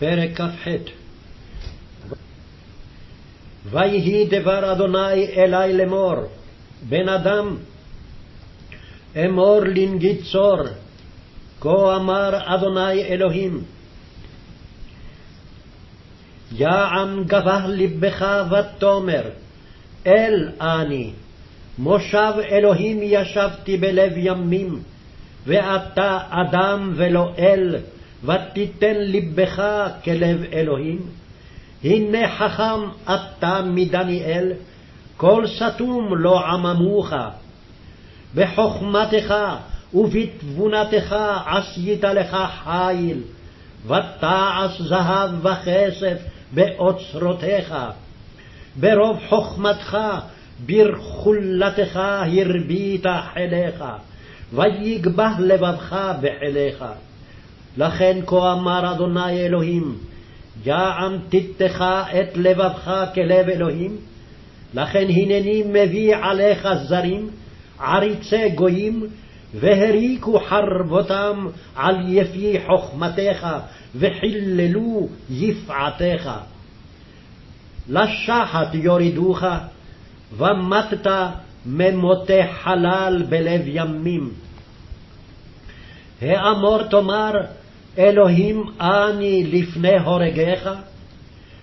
פרק כ"ח. ויהי דבר אדוני אלי לאמור, בן אדם, אמור לנגיצור, כה אמר אדוני אלוהים, יען גבה לבך ותאמר, אל אני, מושב אלוהים ישבתי בלב ימים, ואתה אדם ולא אל, ותיתן לבך כלב אלוהים. הנה חכם אתה מדניאל, כל סתום לא עממוך. בחוכמתך ובתבונתך עשית לך חיל, ותעש זהב וכסף באוצרותיך. ברוב חוכמתך, ברכולתך הרבית חיליך, ויגבה לבבך בחיליך. לכן כה אמר אדוני אלוהים, יען תיתך את לבבך כלב אלוהים, לכן הנני מביא עליך זרים, עריצי גויים, והריקו חרבותם על יפי חכמתך, וחיללו יפעתך. לשחת יורידוך, ומטת ממותי חלל בלב ימים. האמור תאמר, אלוהים אני לפני הורגך,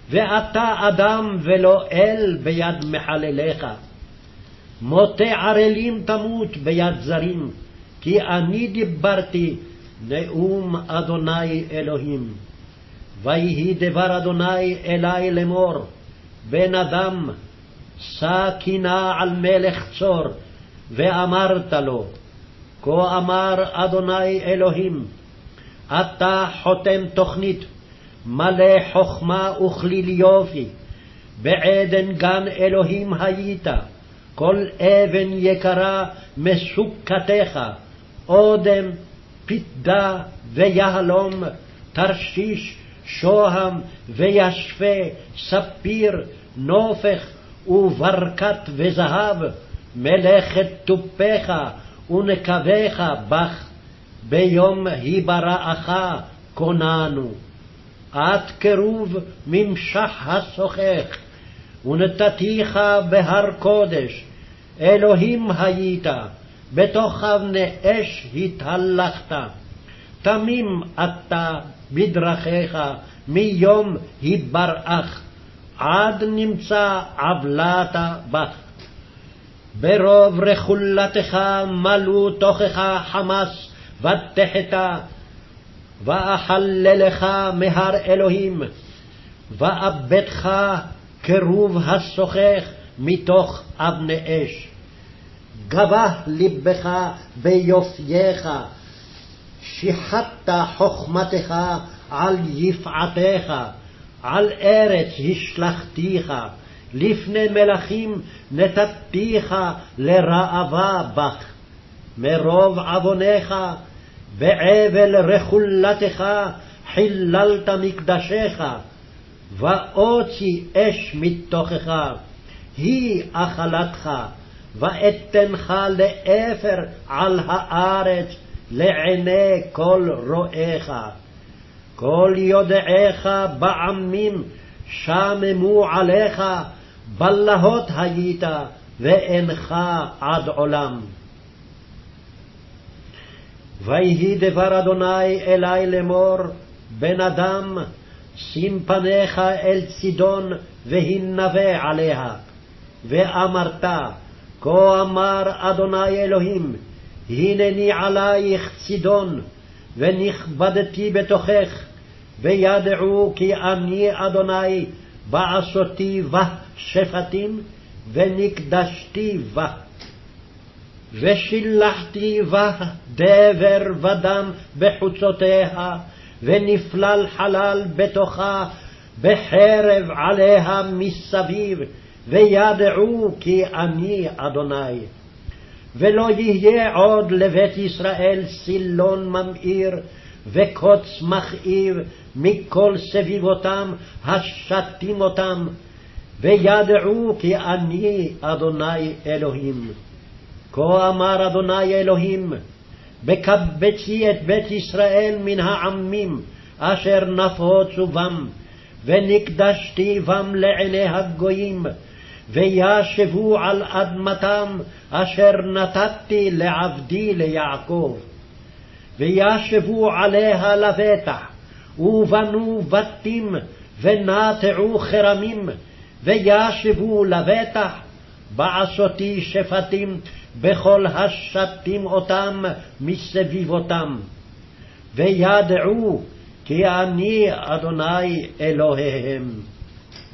ואתה אדם ולא אל ביד מחלליך. מוטה ערלים תמות ביד זרים, כי אני דיברתי נאום אדוני אלוהים. ויהי דבר אדוני אלי לאמור, בן אדם, שא קינה על מלך צור, ואמרת לו, כה אמר אדוני אלוהים, אתה חותם תוכנית, מלא חכמה וכליל יופי, בעדן גן אלוהים היית, כל אבן יקרה מסוכתך, אודם, פדה ויהלום, תרשיש, שוהם וישפה, ספיר, נופך וברקת וזהב, מלאכת תופיך ונקביך בך, ביום היבראך כוננו. את קירוב ממשח השוחך, ונתתיך בהר קודש, אלוהים היית, בתוך אבני אש התהלכת. תמים אתה בדרכיך מיום היבראך, עד נמצא עוולת בך. ברוב רכולתך מלאו תוכך חמס ותחתה, ואחללך מהר אלוהים, ואבדך כרוב השוחך מתוך אבני אש. גבה לבך ביופייך, שיחדת חכמתך על יפעתך, על ארץ השלכתיך, לפני מלכים נתתיך לראווה בך. מרוב עווניך, בעבל רכולתך, חיללת מקדשך, ואוצי אש מתוכך, היא אכלתך, ואתנך לאפר על הארץ, לעיני כל רואיך. כל יודעיך בעמים שממו עליך, בלהות היית, ואינך עד עולם. ויהי דבר אדוני אלי לאמור, בן אדם, שים פניך אל צידון, והנבא עליה. ואמרת, כה אמר אדוני אלוהים, הנני עלייך צידון, ונכבדתי בתוכך, וידעו כי אני אדוני בעשותי בה שפטים, ונקדשתי בה. ושילחתי בה דבר ודם בחוצותיה, ונפלל חלל בתוכה, בחרב עליה מסביב, וידעו כי אני אדוני. ולא יהיה עוד לבית ישראל סילון ממאיר, וקוץ מכאיב מכל סביבותם השתים אותם, וידעו כי אני אדוני אלוהים. כה אמר אדוני אלוהים, בקבצי את בית ישראל מן העמים, אשר נפוצו בם, ונקדשתי בם לעיני הגויים, וישבו על אדמתם אשר נתתי לעבדי ליעקב. וישבו עליה לבטח, ובנו בתים, ונטעו כרמים, וישבו לבטח, בעשותי שפטים בכל השתים אותם מסביבותם. וידעו כי אני אדוני אלוהיהם.